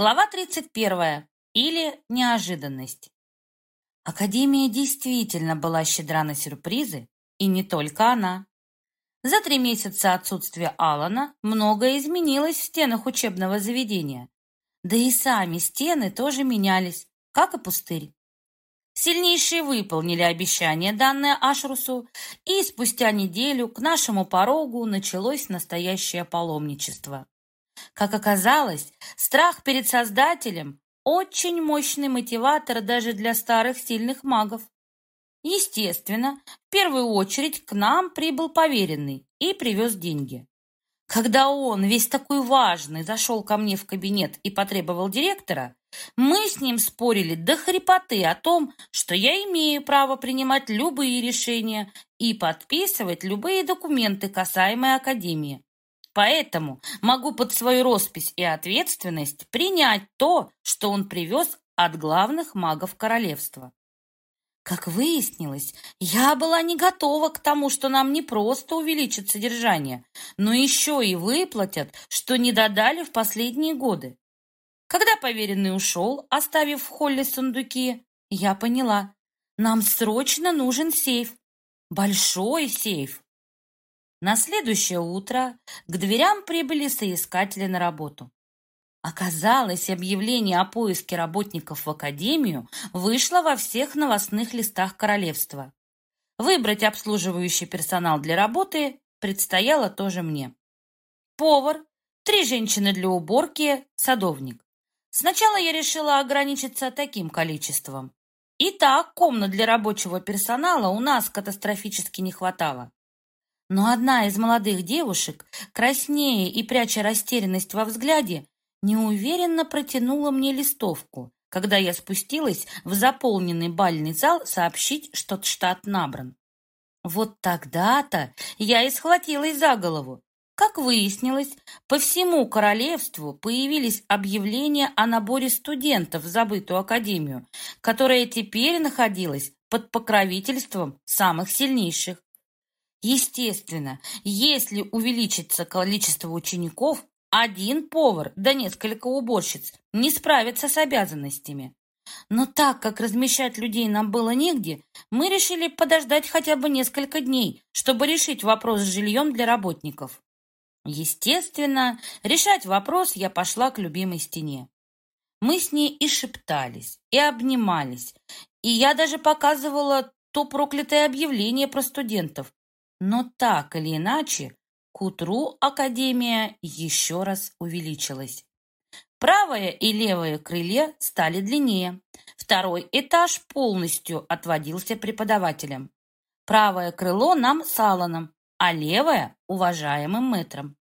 Глава 31. Или неожиданность. Академия действительно была щедра на сюрпризы, и не только она. За три месяца отсутствия Алана многое изменилось в стенах учебного заведения. Да и сами стены тоже менялись, как и пустырь. Сильнейшие выполнили обещание, данное Ашрусу, и спустя неделю к нашему порогу началось настоящее паломничество. Как оказалось, страх перед Создателем – очень мощный мотиватор даже для старых сильных магов. Естественно, в первую очередь к нам прибыл поверенный и привез деньги. Когда он, весь такой важный, зашел ко мне в кабинет и потребовал директора, мы с ним спорили до хрипоты о том, что я имею право принимать любые решения и подписывать любые документы, касаемые Академии. Поэтому могу под свою роспись и ответственность принять то, что он привез от главных магов королевства. Как выяснилось, я была не готова к тому, что нам не просто увеличат содержание, но еще и выплатят, что не додали в последние годы. Когда поверенный ушел, оставив в холле сундуки, я поняла, нам срочно нужен сейф. Большой сейф. На следующее утро к дверям прибыли соискатели на работу. Оказалось, объявление о поиске работников в академию вышло во всех новостных листах королевства. Выбрать обслуживающий персонал для работы предстояло тоже мне. Повар, три женщины для уборки, садовник. Сначала я решила ограничиться таким количеством. И так комнат для рабочего персонала у нас катастрофически не хватало. Но одна из молодых девушек, краснее и пряча растерянность во взгляде, неуверенно протянула мне листовку, когда я спустилась в заполненный бальный зал сообщить, что штат набран. Вот тогда-то я и схватилась за голову. Как выяснилось, по всему королевству появились объявления о наборе студентов в забытую академию, которая теперь находилась под покровительством самых сильнейших. Естественно, если увеличится количество учеников, один повар да несколько уборщиц не справятся с обязанностями. Но так как размещать людей нам было негде, мы решили подождать хотя бы несколько дней, чтобы решить вопрос с жильем для работников. Естественно, решать вопрос я пошла к любимой стене. Мы с ней и шептались, и обнимались, и я даже показывала то проклятое объявление про студентов, но так или иначе, к утру Академия еще раз увеличилась. Правое и левое крылья стали длиннее. Второй этаж полностью отводился преподавателям. Правое крыло нам с Алланом, а левое – уважаемым мэтром.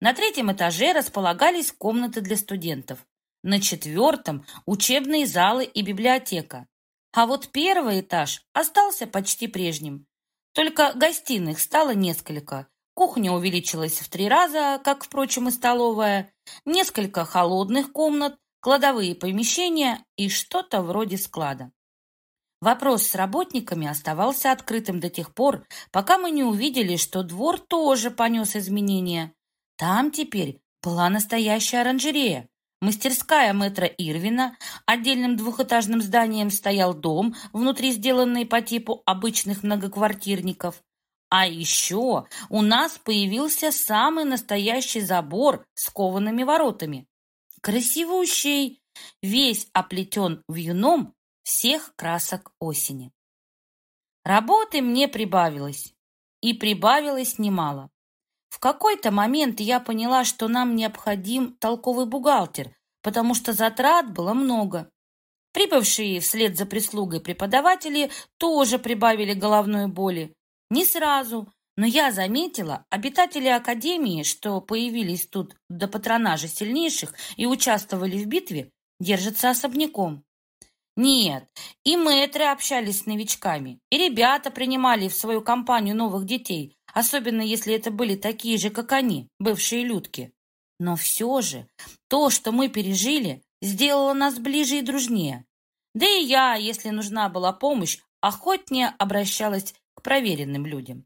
На третьем этаже располагались комнаты для студентов. На четвертом – учебные залы и библиотека. А вот первый этаж остался почти прежним. Только гостиных стало несколько. Кухня увеличилась в три раза, как, впрочем, и столовая. Несколько холодных комнат, кладовые помещения и что-то вроде склада. Вопрос с работниками оставался открытым до тех пор, пока мы не увидели, что двор тоже понес изменения. Там теперь была настоящая оранжерея. Мастерская мэтра Ирвина, отдельным двухэтажным зданием стоял дом, внутри сделанный по типу обычных многоквартирников. А еще у нас появился самый настоящий забор с коваными воротами. Красивущий, весь оплетен вьюном всех красок осени. Работы мне прибавилось, и прибавилось немало. В какой-то момент я поняла, что нам необходим толковый бухгалтер, потому что затрат было много. Прибывшие вслед за прислугой преподаватели тоже прибавили головной боли. Не сразу, но я заметила, обитатели Академии, что появились тут до патронажа сильнейших и участвовали в битве, держатся особняком. Нет, и мэтры общались с новичками, и ребята принимали в свою компанию новых детей, особенно если это были такие же, как они, бывшие людки. Но все же то, что мы пережили, сделало нас ближе и дружнее. Да и я, если нужна была помощь, охотнее обращалась к проверенным людям.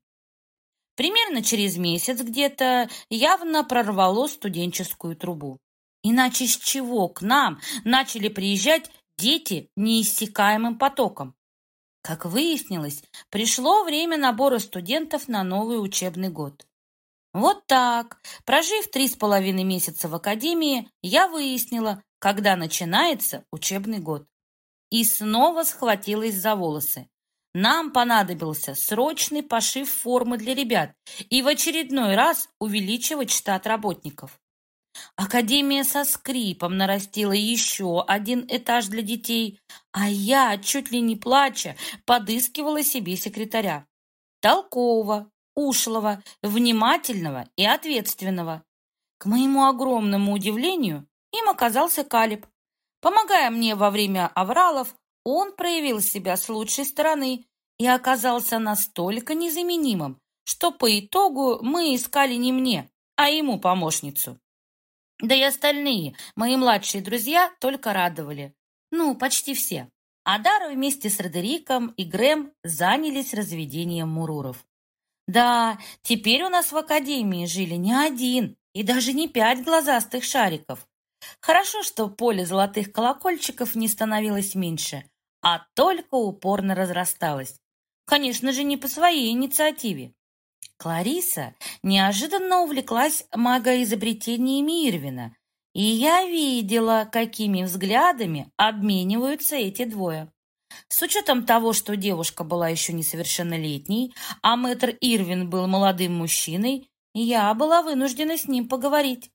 Примерно через месяц где-то явно прорвало студенческую трубу. Иначе с чего к нам начали приезжать дети неиссякаемым потоком? Как выяснилось, пришло время набора студентов на новый учебный год. Вот так, прожив три с половиной месяца в академии, я выяснила, когда начинается учебный год. И снова схватилась за волосы. Нам понадобился срочный пошив формы для ребят и в очередной раз увеличивать штат работников. Академия со скрипом нарастила еще один этаж для детей, а я, чуть ли не плача, подыскивала себе секретаря. Толкового, ушлого, внимательного и ответственного. К моему огромному удивлению, им оказался Калиб. Помогая мне во время авралов, он проявил себя с лучшей стороны и оказался настолько незаменимым, что по итогу мы искали не мне, а ему помощницу. Да и остальные, мои младшие друзья, только радовали. Ну, почти все. Адара вместе с Родериком и Грэм занялись разведением муруров. Да, теперь у нас в академии жили не один и даже не пять глазастых шариков. Хорошо, что поле золотых колокольчиков не становилось меньше, а только упорно разрасталось. Конечно же, не по своей инициативе. Клариса неожиданно увлеклась магоизобретениями Ирвина, и я видела, какими взглядами обмениваются эти двое. С учетом того, что девушка была еще несовершеннолетней, а мэтр Ирвин был молодым мужчиной, я была вынуждена с ним поговорить.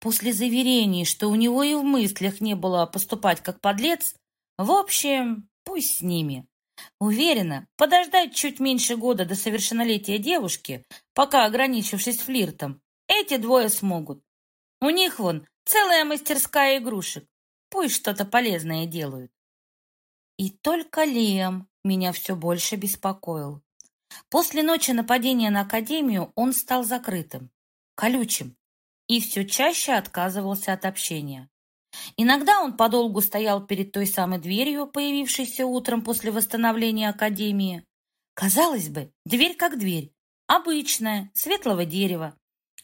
После заверений, что у него и в мыслях не было поступать как подлец, в общем, пусть с ними. Уверена, подождать чуть меньше года до совершеннолетия девушки, пока ограничившись флиртом, эти двое смогут. У них вон целая мастерская игрушек. Пусть что-то полезное делают. И только Лиам меня все больше беспокоил. После ночи нападения на Академию он стал закрытым, колючим и все чаще отказывался от общения. Иногда он подолгу стоял перед той самой дверью, появившейся утром после восстановления Академии. Казалось бы, дверь как дверь, обычная, светлого дерева.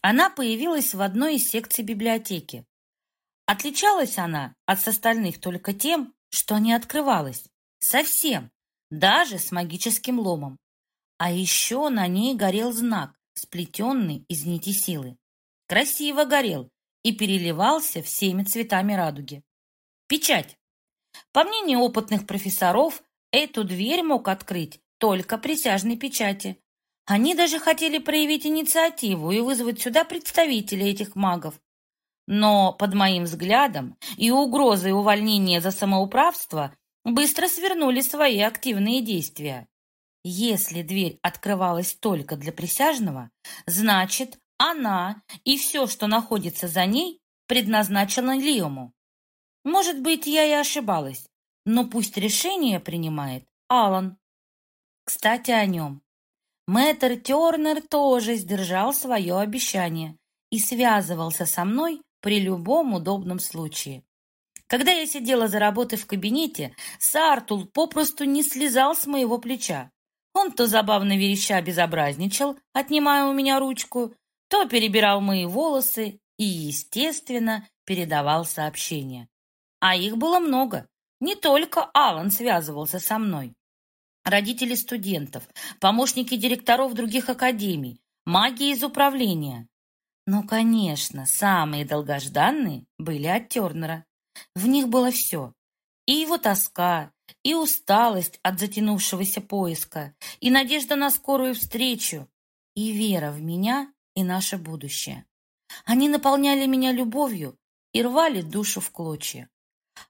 Она появилась в одной из секций библиотеки. Отличалась она от остальных только тем, что не открывалась. Совсем. Даже с магическим ломом. А еще на ней горел знак, сплетенный из нити силы. Красиво горел и переливался всеми цветами радуги. Печать. По мнению опытных профессоров, эту дверь мог открыть только присяжной печати. Они даже хотели проявить инициативу и вызвать сюда представителей этих магов. Но под моим взглядом и угрозой увольнения за самоуправство быстро свернули свои активные действия. Если дверь открывалась только для присяжного, значит, она и все, что находится за ней, предназначена Лиому. Может быть, я и ошибалась, но пусть решение принимает Алан. Кстати, о нем. Мэтр Тернер тоже сдержал свое обещание и связывался со мной при любом удобном случае. Когда я сидела за работой в кабинете, Сартул попросту не слезал с моего плеча. Он то забавно вереща безобразничал, отнимая у меня ручку, то перебирал мои волосы и, естественно, передавал сообщения. А их было много. Не только Алан связывался со мной. Родители студентов, помощники директоров других академий, маги из управления. Но, конечно, самые долгожданные были от Тернера. В них было все. И его тоска, и усталость от затянувшегося поиска, и надежда на скорую встречу, и вера в меня и наше будущее. Они наполняли меня любовью и рвали душу в клочья.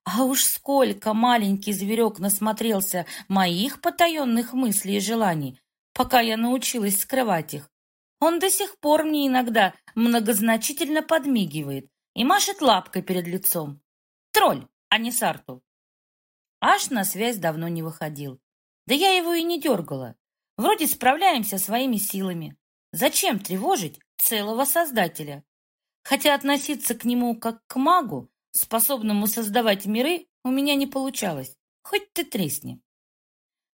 А уж сколько маленький зверек насмотрелся моих потаенных мыслей и желаний, пока я научилась скрывать их. Он до сих пор мне иногда многозначительно подмигивает и машет лапкой перед лицом. Тролль, а не Сартул. Аж на связь давно не выходил. Да я его и не дергала. Вроде справляемся своими силами. Зачем тревожить целого создателя? Хотя относиться к нему как к магу, способному создавать миры, у меня не получалось. Хоть ты тресни.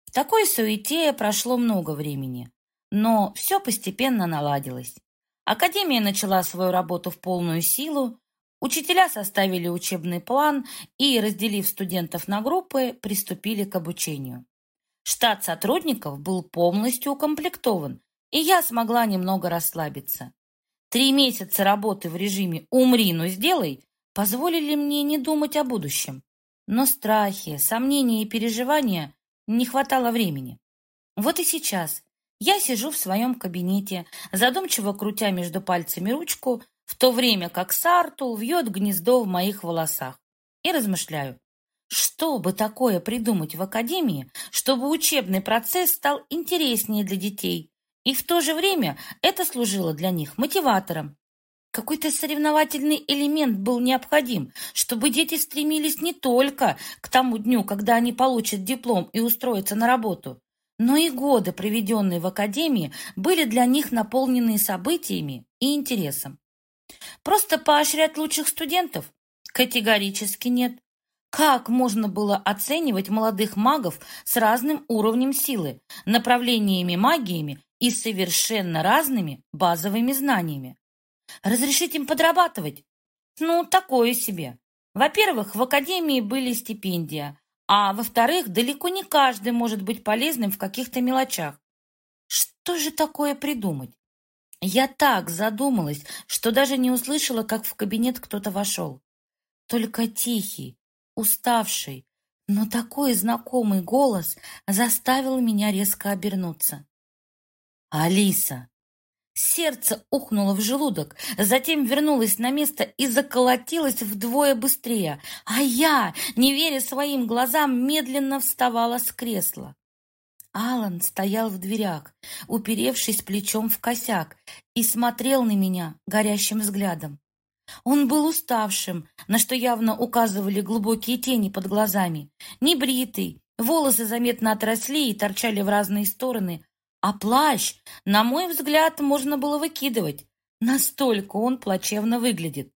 В такой суете прошло много времени. Но все постепенно наладилось. Академия начала свою работу в полную силу, Учителя составили учебный план и, разделив студентов на группы, приступили к обучению. Штат сотрудников был полностью укомплектован, и я смогла немного расслабиться. Три месяца работы в режиме «умри, но сделай» позволили мне не думать о будущем. Но страхи, сомнения и переживания не хватало времени. Вот и сейчас я сижу в своем кабинете, задумчиво крутя между пальцами ручку, в то время как Сартул вьет гнездо в моих волосах. И размышляю, что бы такое придумать в академии, чтобы учебный процесс стал интереснее для детей, и в то же время это служило для них мотиватором. Какой-то соревновательный элемент был необходим, чтобы дети стремились не только к тому дню, когда они получат диплом и устроятся на работу, но и годы, проведенные в академии, были для них наполнены событиями и интересом. Просто поощрять лучших студентов? Категорически нет. Как можно было оценивать молодых магов с разным уровнем силы, направлениями магиями и совершенно разными базовыми знаниями? Разрешить им подрабатывать? Ну, такое себе. Во-первых, в академии были стипендия, а во-вторых, далеко не каждый может быть полезным в каких-то мелочах. Что же такое придумать? Я так задумалась, что даже не услышала, как в кабинет кто-то вошел. Только тихий, уставший, но такой знакомый голос заставил меня резко обернуться. «Алиса!» Сердце ухнуло в желудок, затем вернулось на место и заколотилось вдвое быстрее, а я, не веря своим глазам, медленно вставала с кресла. Алан стоял в дверях, уперевшись плечом в косяк, и смотрел на меня горящим взглядом. Он был уставшим, на что явно указывали глубокие тени под глазами, небритый, волосы заметно отросли и торчали в разные стороны, а плащ, на мой взгляд, можно было выкидывать. Настолько он плачевно выглядит.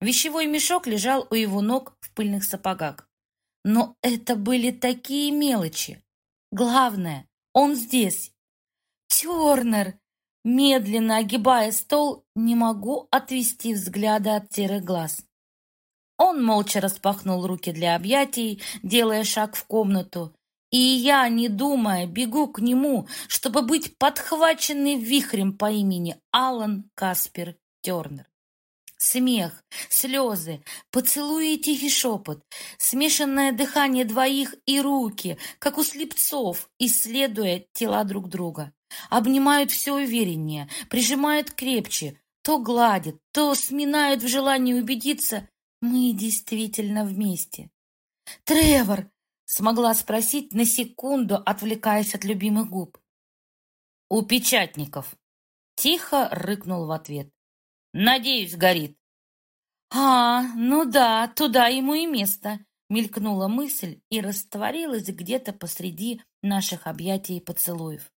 Вещевой мешок лежал у его ног в пыльных сапогах. Но это были такие мелочи. Главное, он здесь. Тернер! Медленно огибая стол, не могу отвести взгляда от серых глаз. Он молча распахнул руки для объятий, делая шаг в комнату, и я, не думая, бегу к нему, чтобы быть подхваченной вихрем по имени Алан Каспер Тернер. Смех, слезы, поцелуи и тихий шепот, смешанное дыхание двоих и руки, как у слепцов, исследуя тела друг друга. Обнимают все увереннее, прижимают крепче, то гладят, то сминают в желании убедиться, мы действительно вместе. «Тревор!» — смогла спросить на секунду, отвлекаясь от любимых губ. «У печатников!» — тихо рыкнул в ответ. Надеюсь, горит. А, ну да, туда ему и место. Мелькнула мысль и растворилась где-то посреди наших объятий и поцелуев.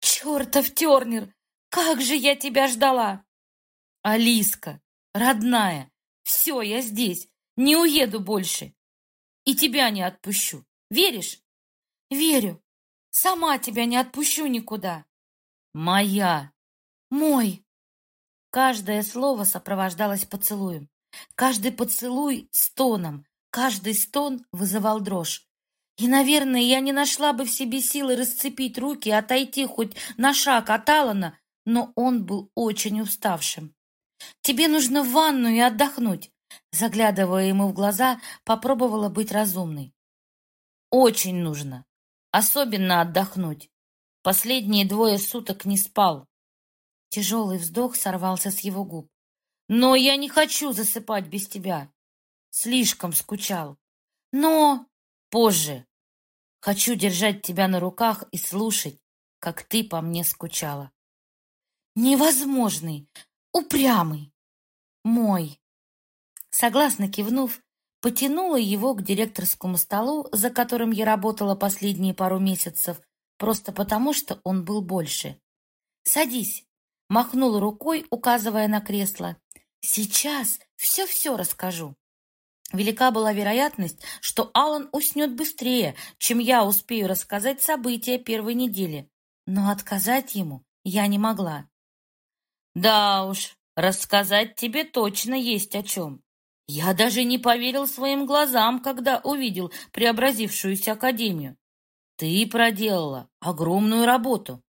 Чертов Тернер! Как же я тебя ждала! Алиска, родная, все, я здесь, не уеду больше. И тебя не отпущу. Веришь? Верю. Сама тебя не отпущу никуда. Моя. Мой. Каждое слово сопровождалось поцелуем. Каждый поцелуй — стоном. Каждый стон вызывал дрожь. И, наверное, я не нашла бы в себе силы расцепить руки и отойти хоть на шаг от Алана, но он был очень уставшим. «Тебе нужно в ванну и отдохнуть», заглядывая ему в глаза, попробовала быть разумной. «Очень нужно. Особенно отдохнуть. Последние двое суток не спал. Тяжелый вздох сорвался с его губ. «Но я не хочу засыпать без тебя. Слишком скучал. Но позже. Хочу держать тебя на руках и слушать, как ты по мне скучала. Невозможный, упрямый, мой. Согласно кивнув, потянула его к директорскому столу, за которым я работала последние пару месяцев, просто потому, что он был больше. «Садись, махнул рукой, указывая на кресло. «Сейчас все-все расскажу». Велика была вероятность, что Алан уснет быстрее, чем я успею рассказать события первой недели, но отказать ему я не могла. «Да уж, рассказать тебе точно есть о чем. Я даже не поверил своим глазам, когда увидел преобразившуюся академию. Ты проделала огромную работу.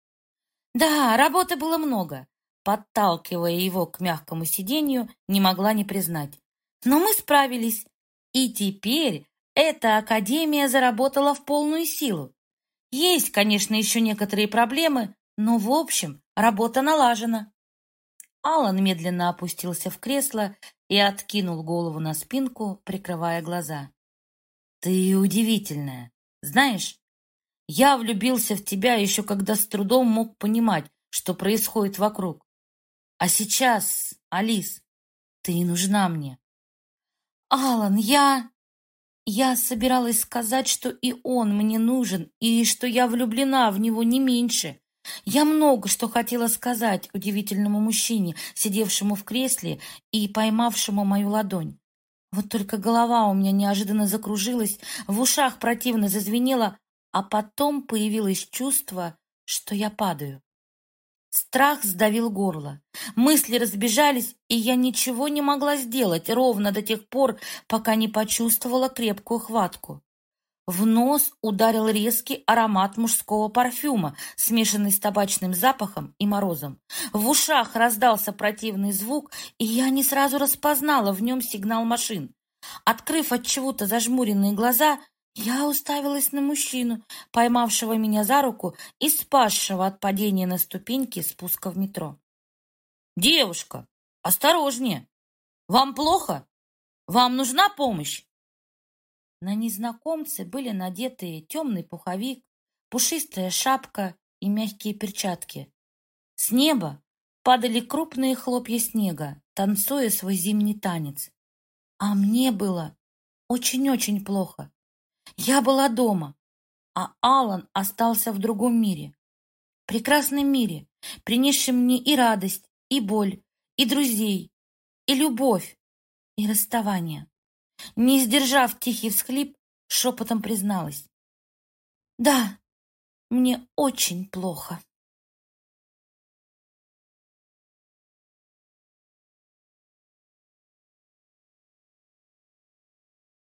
Да, работы было много. Подталкивая его к мягкому сиденью, не могла не признать. Но мы справились. И теперь эта академия заработала в полную силу. Есть, конечно, еще некоторые проблемы, но, в общем, работа налажена. Алан медленно опустился в кресло и откинул голову на спинку, прикрывая глаза. «Ты удивительная. Знаешь, я влюбился в тебя еще когда с трудом мог понимать, что происходит вокруг. А сейчас, Алис, ты нужна мне. Алан, я... Я собиралась сказать, что и он мне нужен, и что я влюблена в него не меньше. Я много что хотела сказать удивительному мужчине, сидевшему в кресле и поймавшему мою ладонь. Вот только голова у меня неожиданно закружилась, в ушах противно зазвенело, а потом появилось чувство, что я падаю. Страх сдавил горло. Мысли разбежались, и я ничего не могла сделать ровно до тех пор, пока не почувствовала крепкую хватку. В нос ударил резкий аромат мужского парфюма, смешанный с табачным запахом и морозом. В ушах раздался противный звук, и я не сразу распознала в нем сигнал машин. Открыв от чего-то зажмуренные глаза, я уставилась на мужчину, поймавшего меня за руку и спасшего от падения на ступеньки спуска в метро. «Девушка, осторожнее! Вам плохо? Вам нужна помощь?» На незнакомце были надеты темный пуховик, пушистая шапка и мягкие перчатки. С неба падали крупные хлопья снега, танцуя свой зимний танец. А мне было очень-очень плохо. Я была дома, а Алан остался в другом мире. Прекрасном мире, принесшем мне и радость, и боль, и друзей, и любовь, и расставание. Не сдержав тихий всхлип, шепотом призналась. «Да, мне очень плохо».